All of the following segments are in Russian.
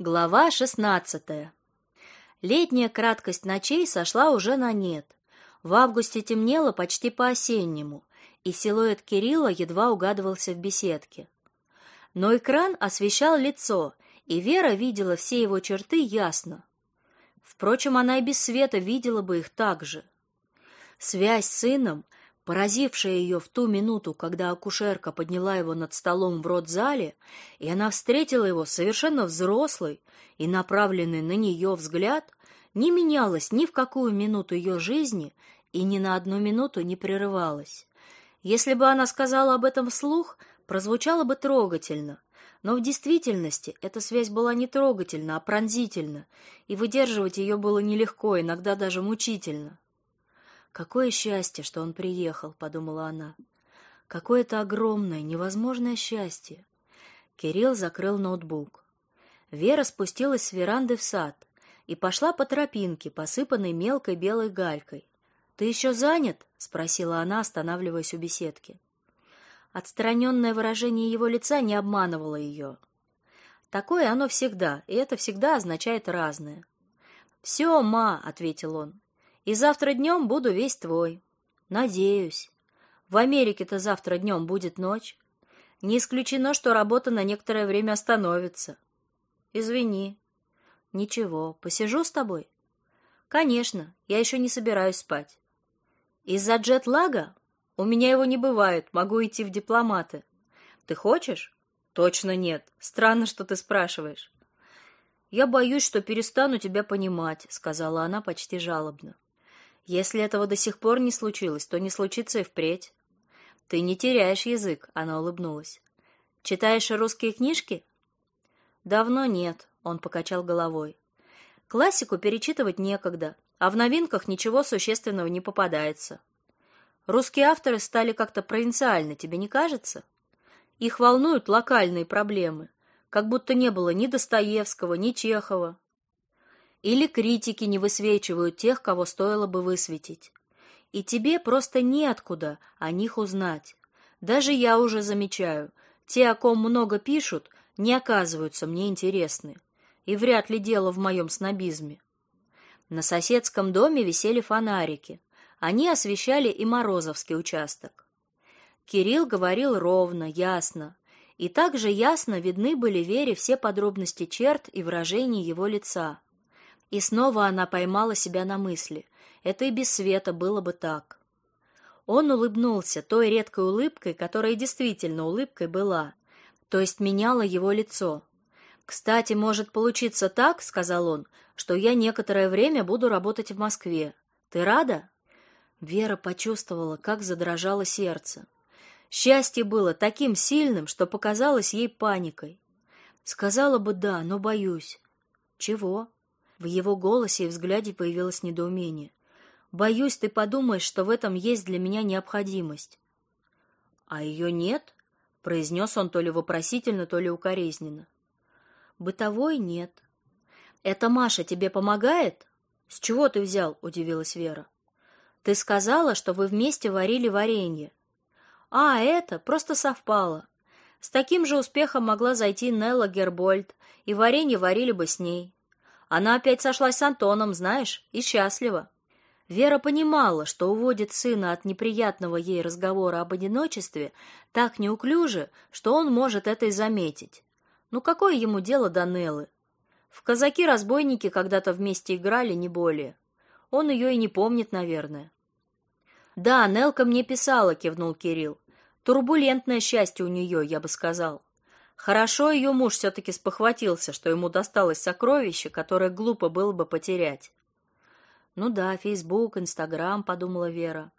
Глава 16. Летняя краткость ночей сошла уже на нет. В августе темнело почти по-осеннему, и силуэт Кирилла едва угадывался в беседке. Но экран освещал лицо, и Вера видела все его черты ясно. Впрочем, она и без света видела бы их так же. Связь с сыном поразившая ее в ту минуту, когда акушерка подняла его над столом в родзале, и она встретила его совершенно взрослый и направленный на нее взгляд, не менялась ни в какую минуту ее жизни и ни на одну минуту не прерывалась. Если бы она сказала об этом вслух, прозвучало бы трогательно, но в действительности эта связь была не трогательна, а пронзительна, и выдерживать ее было нелегко, иногда даже мучительно. Какое счастье, что он приехал, подумала она. Какое-то огромное, невозможное счастье. Кирилл закрыл ноутбук. Вера спустилась с веранды в сад и пошла по тропинке, посыпанной мелкой белой галькой. Ты еще занят? спросила она, останавливаясь у беседки. Отстраненное выражение его лица не обманывало ее. Такое оно всегда, и это всегда означает разное. «Все, ма, ответил он и завтра днем буду весь твой. Надеюсь. В Америке-то завтра днем будет ночь. Не исключено, что работа на некоторое время остановится. Извини. Ничего, посижу с тобой. Конечно, я еще не собираюсь спать. Из-за джетлага? У меня его не бывает, могу идти в дипломаты. Ты хочешь? Точно нет. Странно, что ты спрашиваешь. Я боюсь, что перестану тебя понимать, сказала она почти жалобно. Если этого до сих пор не случилось, то не случится и впредь. Ты не теряешь язык, она улыбнулась. Читаешь русские книжки? Давно нет, он покачал головой. Классику перечитывать некогда, а в новинках ничего существенного не попадается. Русские авторы стали как-то провинциальны, тебе не кажется? Их волнуют локальные проблемы, как будто не было ни Достоевского, ни Чехова, или критики не высвечивают тех, кого стоило бы высветить. И тебе просто неоткуда о них узнать. Даже я уже замечаю, те, о ком много пишут, не оказываются мне интересны. И вряд ли дело в моем снобизме. На соседском доме висели фонарики. Они освещали и Морозовский участок. Кирилл говорил ровно, ясно, и также ясно видны были Вере все подробности черт и выражений его лица. И снова она поймала себя на мысли. Это и без света было бы так. Он улыбнулся той редкой улыбкой, которая действительно улыбкой была, то есть меняла его лицо. Кстати, может получиться так, сказал он, что я некоторое время буду работать в Москве. Ты рада? Вера почувствовала, как задрожало сердце. Счастье было таким сильным, что показалось ей паникой. Сказала бы да, но боюсь. Чего? В его голосе и взгляде появилось недоумение. Боюсь, ты подумаешь, что в этом есть для меня необходимость. А ее нет, произнес он то ли вопросительно, то ли укоризненно. Бытовой нет. Это Маша тебе помогает? С чего ты взял? удивилась Вера. Ты сказала, что вы вместе варили варенье. А, это просто совпало. С таким же успехом могла зайти Нелла Гербольд, и варенье варили бы с ней. Она опять сошлась с Антоном, знаешь, и счастлива. Вера понимала, что уводит сына от неприятного ей разговора об одиночестве так неуклюже, что он может это и заметить. Ну какое ему дело до Неллы? В казаки-разбойники когда-то вместе играли, не более. Он ее и не помнит, наверное. Да, Нелка мне писала, кивнул Кирилл. Турбулентное счастье у нее, я бы сказал. Хорошо ее муж все таки спохватился, что ему досталось сокровище, которое глупо было бы потерять. Ну да, Facebook, Instagram, подумала Вера.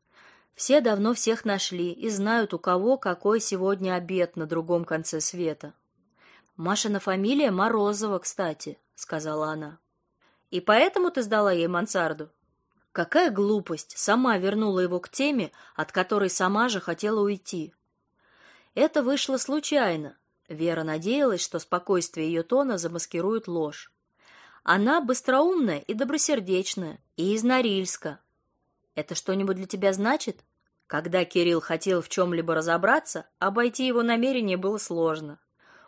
Все давно всех нашли и знают, у кого какой сегодня обед на другом конце света. Машина фамилия Морозова, кстати, сказала она. И поэтому ты сдала ей мансарду? Какая глупость! Сама вернула его к теме, от которой сама же хотела уйти. Это вышло случайно, Вера надеялась, что спокойствие ее тона замаскирует ложь. Она быстроумная и добросердечная, и из Норильска. Это что-нибудь для тебя значит? Когда Кирилл хотел в чем либо разобраться, обойти его намерение было сложно.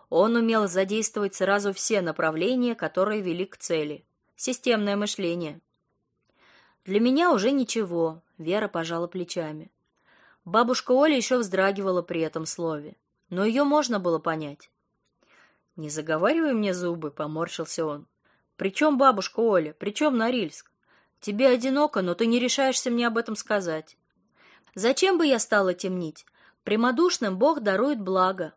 Он умел задействовать сразу все направления, которые вели к цели. Системное мышление. Для меня уже ничего, Вера пожала плечами. Бабушка Оля еще вздрагивала при этом слове, но ее можно было понять. Не заговаривай мне зубы, поморщился он. Причем бабушка Оля, причем Норильск? Тебе одиноко, но ты не решаешься мне об этом сказать. Зачем бы я стала темнить? Прямодушным Бог дарует благо.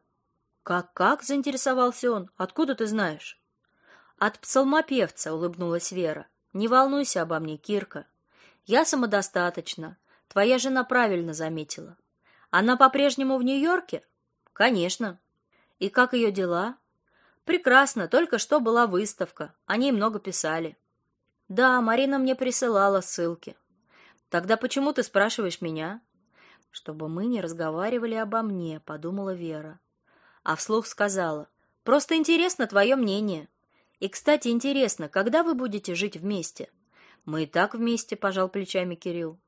Как-как, заинтересовался он. Откуда ты знаешь? От псалмопевца, улыбнулась Вера. Не волнуйся обо мне, Кирка. Я самодостаточна. Твоя жена правильно заметила. Она по-прежнему в Нью-Йорке? Конечно. И как ее дела? Прекрасно, только что была выставка. О ней много писали. Да, Марина мне присылала ссылки. Тогда почему ты спрашиваешь меня? Чтобы мы не разговаривали обо мне, подумала Вера. А вслух сказала: "Просто интересно твое мнение. И, кстати, интересно, когда вы будете жить вместе?" Мы и так вместе, пожал плечами Кирилл.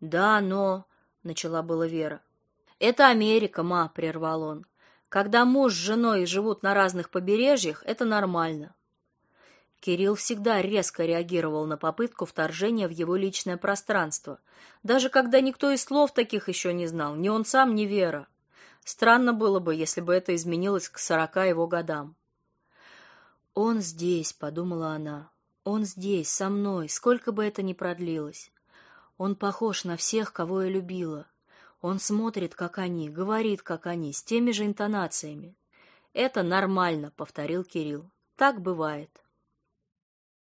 Да, но начала была Вера. Это Америка, ма, прервал он. Когда муж с женой живут на разных побережьях, это нормально. Кирилл всегда резко реагировал на попытку вторжения в его личное пространство, даже когда никто из слов таких еще не знал, ни он сам, ни Вера. Странно было бы, если бы это изменилось к сорока его годам. Он здесь, подумала она. Он здесь, со мной, сколько бы это ни продлилось. Он похож на всех, кого я любила. Он смотрит, как они, говорит, как они, с теми же интонациями. Это нормально, повторил Кирилл. Так бывает.